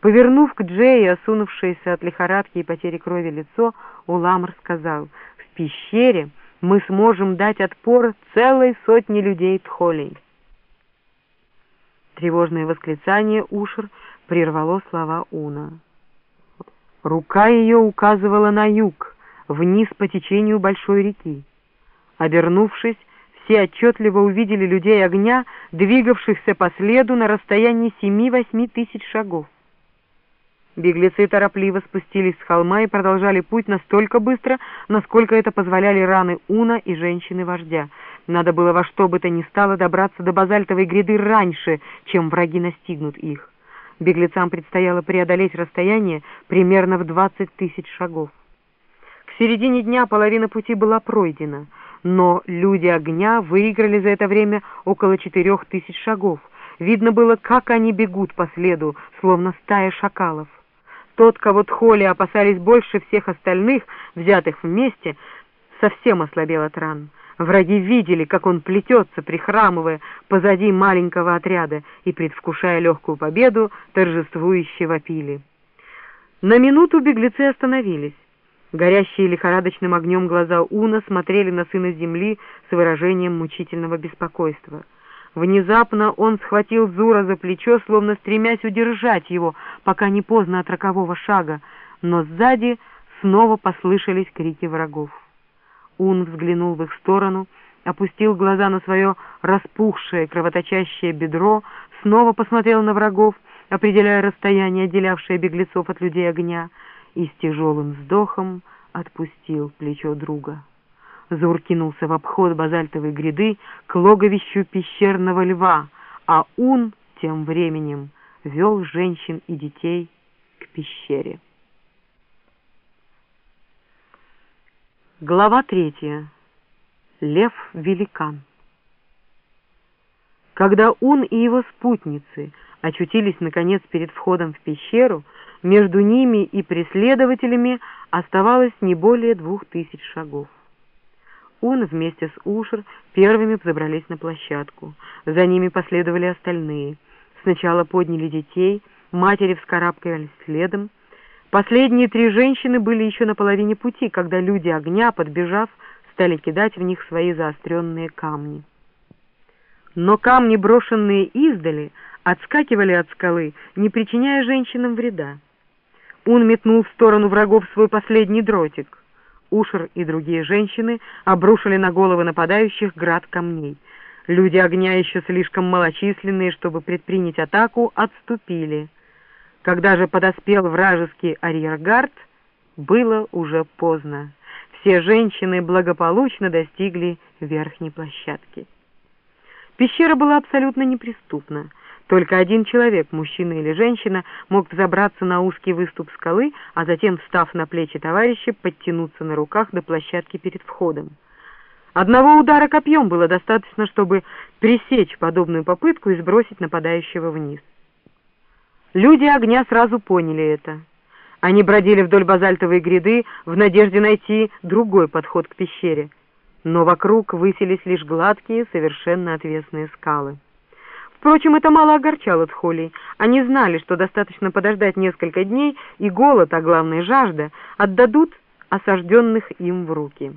Повернув к Джею, осунувшееся от лихорадки и потери крови лицо, Уламр сказал, «В пещере мы сможем дать отпор целой сотне людей Тхолей». Тревожное восклицание Ушер прервало слова Уна. Рука ее указывала на юг, вниз по течению большой реки. Обернувшись, все отчетливо увидели людей огня, двигавшихся по следу на расстоянии семи-восьми тысяч шагов. Беглецы торопливо спустились с холма и продолжали путь настолько быстро, насколько это позволяли раны Уна и женщины-вождя. Надо было во что бы то ни стало добраться до базальтовой гряды раньше, чем враги настигнут их. Беглецам предстояло преодолеть расстояние примерно в двадцать тысяч шагов. К середине дня половина пути была пройдена, но люди огня выиграли за это время около четырех тысяч шагов. Видно было, как они бегут по следу, словно стая шакалов. Тот, кого Тхоли опасались больше всех остальных, взятых вместе, совсем ослабел от ран. Враги видели, как он плетется, прихрамывая позади маленького отряда и, предвкушая легкую победу, торжествующе вопили. На минуту беглецы остановились. Горящие лихорадочным огнем глаза Уна смотрели на сына земли с выражением мучительного беспокойства — Внезапно он схватил Зура за плечо, словно стремясь удержать его, пока не поздно от рокового шага, но сзади снова послышались крики врагов. Ун взглянул в их сторону, опустил глаза на свое распухшее, кровоточащее бедро, снова посмотрел на врагов, определяя расстояние, отделявшее беглецов от людей огня, и с тяжелым вздохом отпустил плечо друга. Зур кинулся в обход базальтовой гряды к логовищу пещерного льва, а Ун тем временем вел женщин и детей к пещере. Глава третья. Лев-великан. Когда Ун и его спутницы очутились, наконец, перед входом в пещеру, между ними и преследователями оставалось не более двух тысяч шагов. Он вместе с Ушер первыми взобрались на площадку. За ними последовали остальные. Сначала подняли детей, матери вскарабкались следом. Последние три женщины были еще на половине пути, когда люди огня, подбежав, стали кидать в них свои заостренные камни. Но камни, брошенные издали, отскакивали от скалы, не причиняя женщинам вреда. Он метнул в сторону врагов свой последний дротик. Ушер и другие женщины обрушили на головы нападающих град камней. Люди огня, еще слишком малочисленные, чтобы предпринять атаку, отступили. Когда же подоспел вражеский арьергард, было уже поздно. Все женщины благополучно достигли верхней площадки. Пещера была абсолютно неприступна. Только один человек, мужчина или женщина, мог взобраться на узкий выступ скалы, а затем, встав на плечи товарища, подтянуться на руках до площадки перед входом. Одного удара копьем было достаточно, чтобы пресечь подобную попытку и сбросить нападающего вниз. Люди огня сразу поняли это. Они бродили вдоль базальтовой гряды в надежде найти другой подход к пещере, но вокруг высились лишь гладкие, совершенно отвесные скалы. Впрочем, это мало огорчало Тхолей. Они знали, что достаточно подождать несколько дней, и голод, а главное жажда, отдадут осажденных им в руки.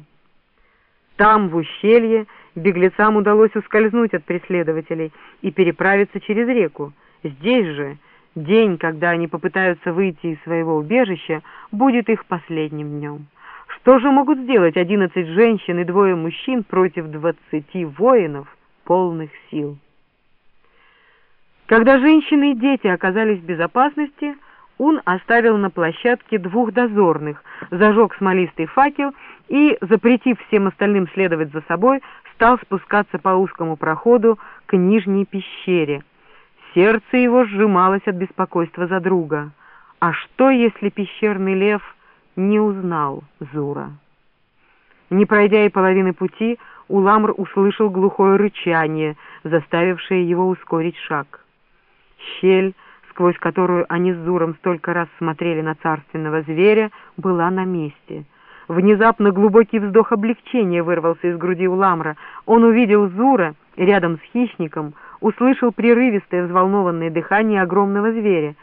Там, в ущелье, беглецам удалось ускользнуть от преследователей и переправиться через реку. Здесь же, день, когда они попытаются выйти из своего убежища, будет их последним днем. Что же могут сделать одиннадцать женщин и двое мужчин против двадцати воинов, полных сил? Когда женщины и дети оказались в безопасности, он оставил на площадке двух дозорных, зажег смолистый факел и, запретив всем остальным следовать за собой, стал спускаться по узкому проходу к нижней пещере. Сердце его сжималось от беспокойства за друга. А что, если пещерный лев не узнал Зура? Не пройдя и половины пути, Уламр услышал глухое рычание, заставившее его ускорить шаг. Щель, сквозь которую они с Зуром столько раз смотрели на царственного зверя, была на месте. Внезапно глубокий вздох облегчения вырвался из груди у Ламра. Он увидел Зура рядом с хищником, услышал прерывистое взволнованное дыхание огромного зверя.